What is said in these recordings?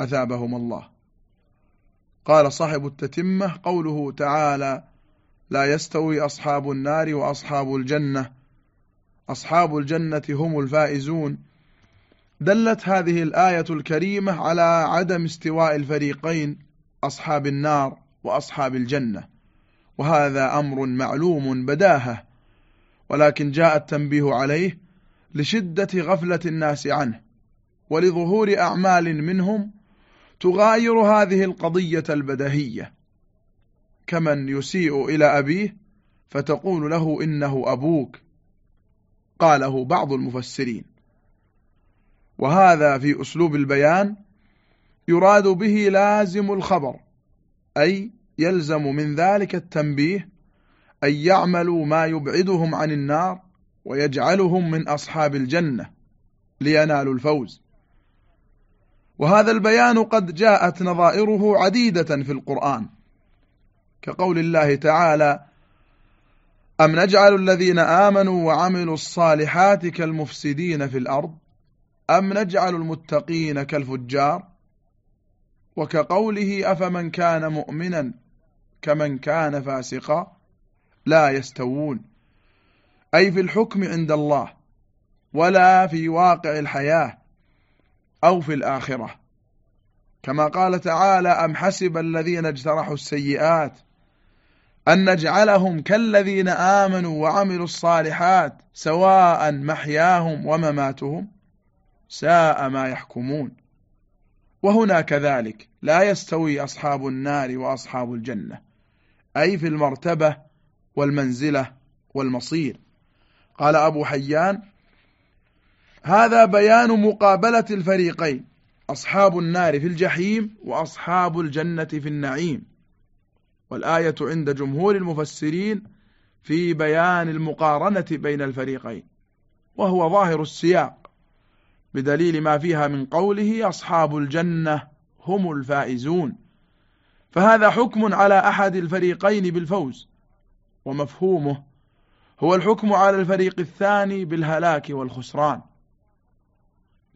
أثابهم الله. قال صاحب التتمة قوله تعالى لا يستوي أصحاب النار وأصحاب الجنة أصحاب الجنة هم الفائزون دلت هذه الآية الكريمة على عدم استواء الفريقين أصحاب النار وأصحاب الجنة. وهذا أمر معلوم بداهة ولكن جاء التنبيه عليه لشدة غفلة الناس عنه ولظهور أعمال منهم تغاير هذه القضية البدهية. كمن يسيء إلى أبيه فتقول له إنه أبوك. قاله بعض المفسرين. وهذا في أسلوب البيان يراد به لازم الخبر أي يلزم من ذلك التنبيه أن يعملوا ما يبعدهم عن النار ويجعلهم من أصحاب الجنة لينالوا الفوز. وهذا البيان قد جاءت نظائره عديدة في القرآن. كقول الله تعالى أم نجعل الذين آمنوا وعملوا الصالحات كالمفسدين في الأرض؟ أم نجعل المتقين كالفجار؟ وكقوله أفمن كان مؤمنا كمن كان فاسقا؟ لا يستوون. أي في الحكم عند الله ولا في واقع الحياة؟ أو في الآخرة. كما قال تعالى أم حسب الذين اجترحوا السيئات أن نجعلهم كالذين آمنوا وعملوا الصالحات سواء محياهم ومماتهم ساء ما يحكمون. وهنا كذلك لا يستوي أصحاب النار وأصحاب الجنة أي في المرتبة والمنزلة والمصير. قال أبو حيان هذا بيان مقابلة الفريقين أصحاب النار في الجحيم وأصحاب الجنة في النعيم. والآية عند جمهور المفسرين في بيان المقارنة بين الفريقين وهو ظاهر السياق بدليل ما فيها من قوله أصحاب الجنة هم الفائزون. فهذا حكم على أحد الفريقين بالفوز ومفهومه هو الحكم على الفريق الثاني بالهلاك والخسران.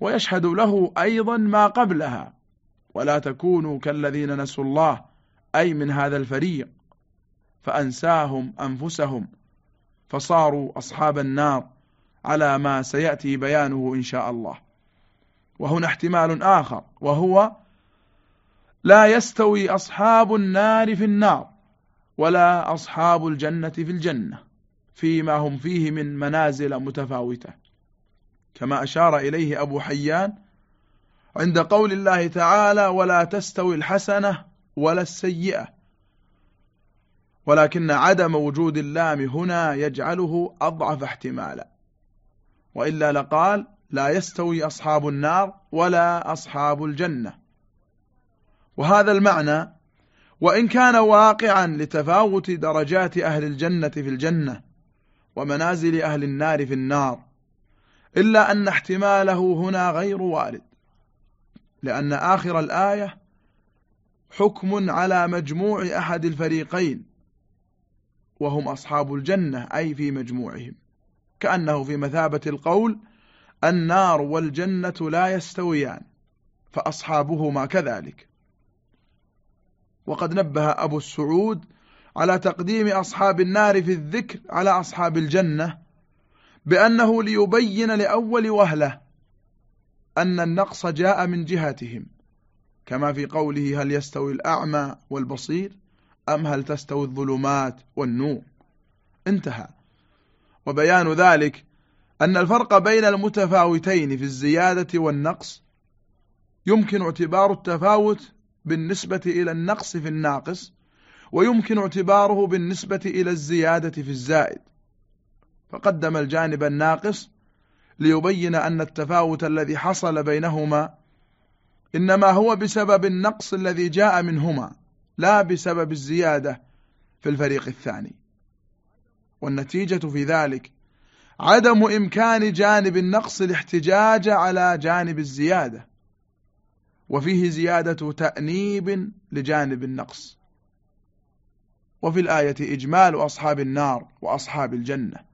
ويشهد له أيضا ما قبلها. ولا تكونوا كالذين نسوا الله أي من هذا الفريق. فأنساهم أنفسهم. فصاروا أصحاب النار على ما سيأتي بيانه إن شاء الله. وهنا احتمال آخر وهو لا يستوي أصحاب النار في النار ولا أصحاب الجنة في الجنة فيما هم فيه من منازل متفاوتة. كما أشار إليه أبو حيان عند قول الله تعالى ولا تستوي الحسنة ولا السيئة. ولكن عدم وجود اللام هنا يجعله أضعف احتمالا. وإلا لقال لا يستوي أصحاب النار ولا أصحاب الجنة. وهذا المعنى وإن كان واقعا لتفاوت درجات أهل الجنة في الجنة ومنازل أهل النار في النار إلا أن احتماله هنا غير وارد. لأن آخر الآية حكم على مجموع أحد الفريقين وهم أصحاب الجنة أي في مجموعهم. كأنه في مثابة القول النار والجنة لا يستويان فأصحابهما كذلك. وقد نبه أبو السعود على تقديم أصحاب النار في الذكر على أصحاب الجنة بأنه ليبين لأول وهلة أن النقص جاء من جهتهم كما في قوله هل يستوي الأعمى والبصير أم هل تستوي الظلمات والنور. انتهى. وبيان ذلك أن الفرق بين المتفاوتين في الزيادة والنقص يمكن اعتبار التفاوت بالنسبة إلى النقص في الناقص ويمكن اعتباره بالنسبة إلى الزيادة في الزائد. فقدم الجانب الناقص ليبين أن التفاوت الذي حصل بينهما إنما هو بسبب النقص الذي جاء منهما لا بسبب الزيادة في الفريق الثاني. والنتيجة في ذلك عدم إمكان جانب النقص الاحتجاج على جانب الزيادة وفيه زيادة تأنيب لجانب النقص. وفي الآية إجمال أصحاب النار وأصحاب الجنة.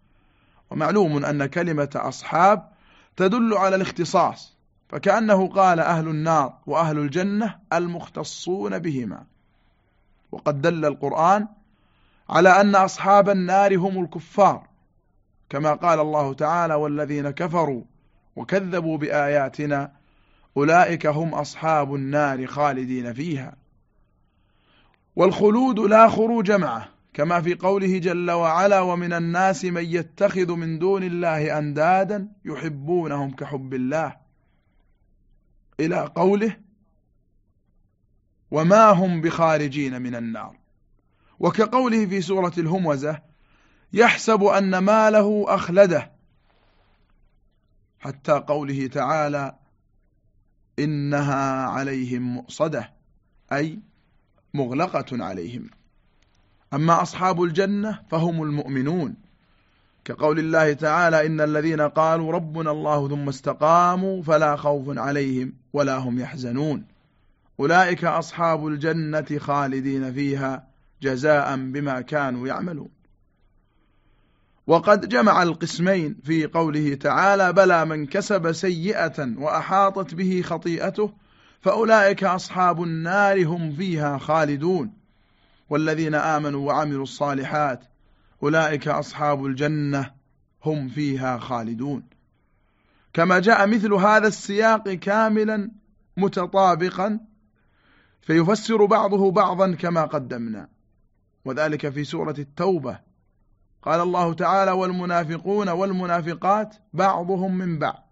ومعلوم أن كلمة أصحاب تدل على الاختصاص فكأنه قال أهل النار وأهل الجنة المختصون بهما. وقد دل القرآن على أن أصحاب النار هم الكفار كما قال الله تعالى والذين كفروا وكذبوا بآياتنا أولئك هم أصحاب النار خالدين فيها والخلود لا خروج معه كما في قوله جل وعلا ومن الناس من يتخذ من دون الله أندادا يحبونهم كحب الله. إلى قوله وما هم بخارجين من النار. وكقوله في سورة الهمزة يحسب أن ماله أخلده. حتى قوله تعالى إنها عليهم مؤصدة أي مغلقة عليهم. أما أصحاب الجنة فهم المؤمنون. كقول الله تعالى إن الذين قالوا ربنا الله ثم استقاموا فلا خوف عليهم ولا هم يحزنون. أولئك أصحاب الجنة خالدين فيها جزاء بما كانوا يعملون. وقد جمع القسمين في قوله تعالى بلى من كسب سيئة وأحاطت به خطيئته فأولئك أصحاب النار هم فيها خالدون. والذين آمنوا وعملوا الصالحات أولئك أصحاب الجنة هم فيها خالدون. كما جاء مثل هذا السياق كاملا متطابقا فيفسر بعضه بعضا كما قدمنا وذلك في سورة التوبة. قال الله تعالى والمنافقون والمنافقات بعضهم من بعض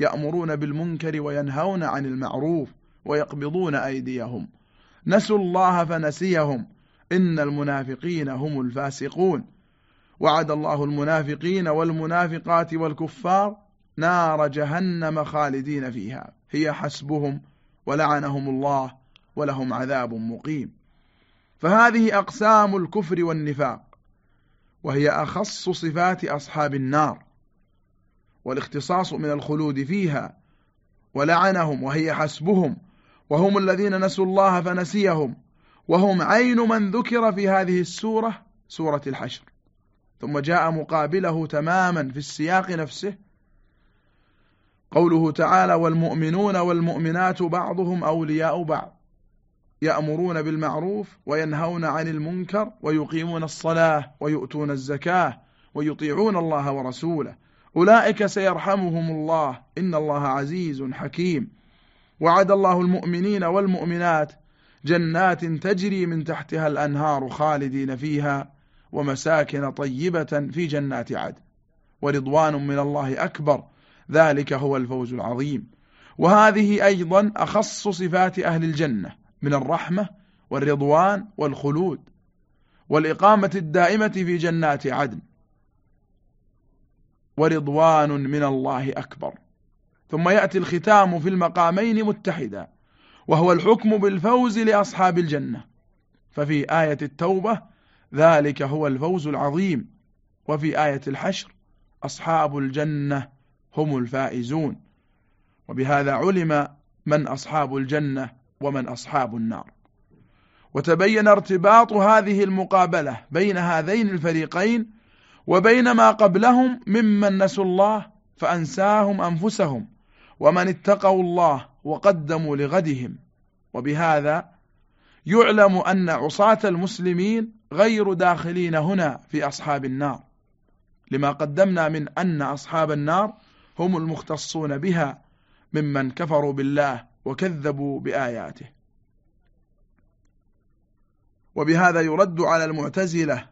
يأمرون بالمنكر وينهون عن المعروف ويقبضون أيديهم. نسوا الله فنسيهم إن المنافقين هم الفاسقون. وعد الله المنافقين والمنافقات والكفار نار جهنم خالدين فيها. هي حسبهم ولعنهم الله ولهم عذاب مقيم. فهذه أقسام الكفر والنفاق وهي أخص صفات أصحاب النار والاختصاص من الخلود فيها ولعنهم وهي حسبهم وهم الذين نسوا الله فنسيهم وهم عين من ذكر في هذه السورة سورة الحشر. ثم جاء مقابله تماما في السياق نفسه. قوله تعالى والمؤمنون والمؤمنات بعضهم أولياء بعض يأمرون بالمعروف وينهون عن المنكر ويقيمون الصلاة ويؤتون الزكاة ويطيعون الله ورسوله. أولئك سيرحمهم الله. إن الله عزيز حكيم. وعد الله المؤمنين والمؤمنات جنات تجري من تحتها الأنهار خالدين فيها ومساكن طيبة في جنات عدن. ورضوان من الله أكبر. ذلك هو الفوز العظيم. وهذه أيضا أخص صفات أهل الجنة من الرحمة والرضوان والخلود والإقامة الدائمة في جنات عدن. ورضوان من الله أكبر. ثم يأتي الختام في المقامين متحدا. وهو الحكم بالفوز لأصحاب الجنة. ففي آية التوبة ذلك هو الفوز العظيم. وفي آية الحشر أصحاب الجنة هم الفائزون. وبهذا علم من أصحاب الجنة ومن أصحاب النار. وتبين ارتباط هذه المقابلة بين هذين الفريقين وبين ما قبلهم ممن نسوا الله فأنساهم أنفسهم. ومن اتقوا الله وقدموا لغدهم. وبهذا يعلم أن عصاة المسلمين غير داخلين هنا في أصحاب النار. لما قدمنا من أن أصحاب النار هم المختصون بها ممن كفروا بالله وكذبوا بآياته. وبهذا يرد على المعتزلة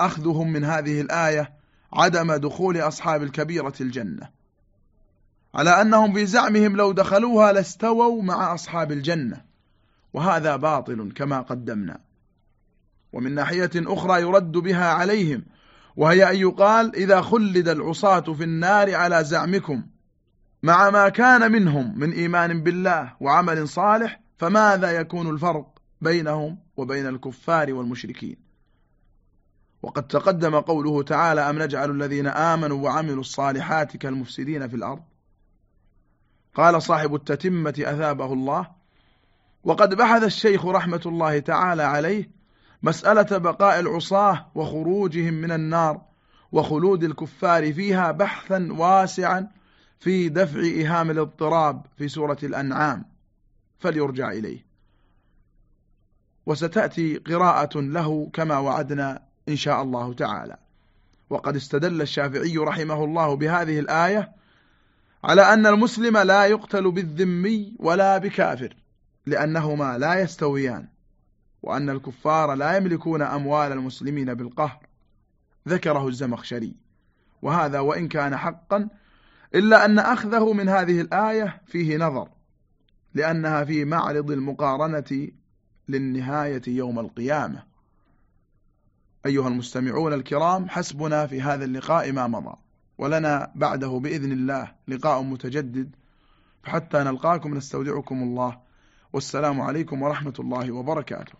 أخذهم من هذه الآية عدم دخول أصحاب الكبيرة الجنة. على أنهم بزعمهم لو دخلوها لاستووا مع أصحاب الجنة. وهذا باطل كما قدمنا. ومن ناحية أخرى يرد بها عليهم. وهي أن يقال إذا خلد العصاة في النار على زعمكم مع ما كان منهم من إيمان بالله وعمل صالح فماذا يكون الفرق بينهم وبين الكفار والمشركين؟ وقد تقدم قوله تعالى أم نجعل الذين آمنوا وعملوا الصالحات كالمفسدين في الأرض؟ قال صاحب التتمة أثابه الله. وقد بحث الشيخ رحمة الله تعالى عليه مسألة بقاء العصاة وخروجهم من النار وخلود الكفار فيها بحثا واسعا في دفع إهام الاضطراب في سورة الأنعام. فليرجع إليه. وستأتي قراءة له كما وعدنا إن شاء الله تعالى. وقد استدل الشافعي رحمه الله بهذه الآية على أن المسلم لا يقتل بالذمي ولا بكافر لأنهما لا يستويان وأن الكفار لا يملكون أموال المسلمين بالقهر ذكره الزمخشري. وهذا وإن كان حقا إلا أن أخذه من هذه الآية فيه نظر لأنها في معرض المقارنة للنهاية يوم القيامة. أيها المستمعون الكرام حسبنا في هذا اللقاء ما مضى. ولنا بعده بإذن الله لقاء متجدد. فحتى نلقاكم نستودعكم الله. والسلام عليكم ورحمة الله وبركاته.